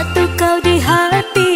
satu kau di hati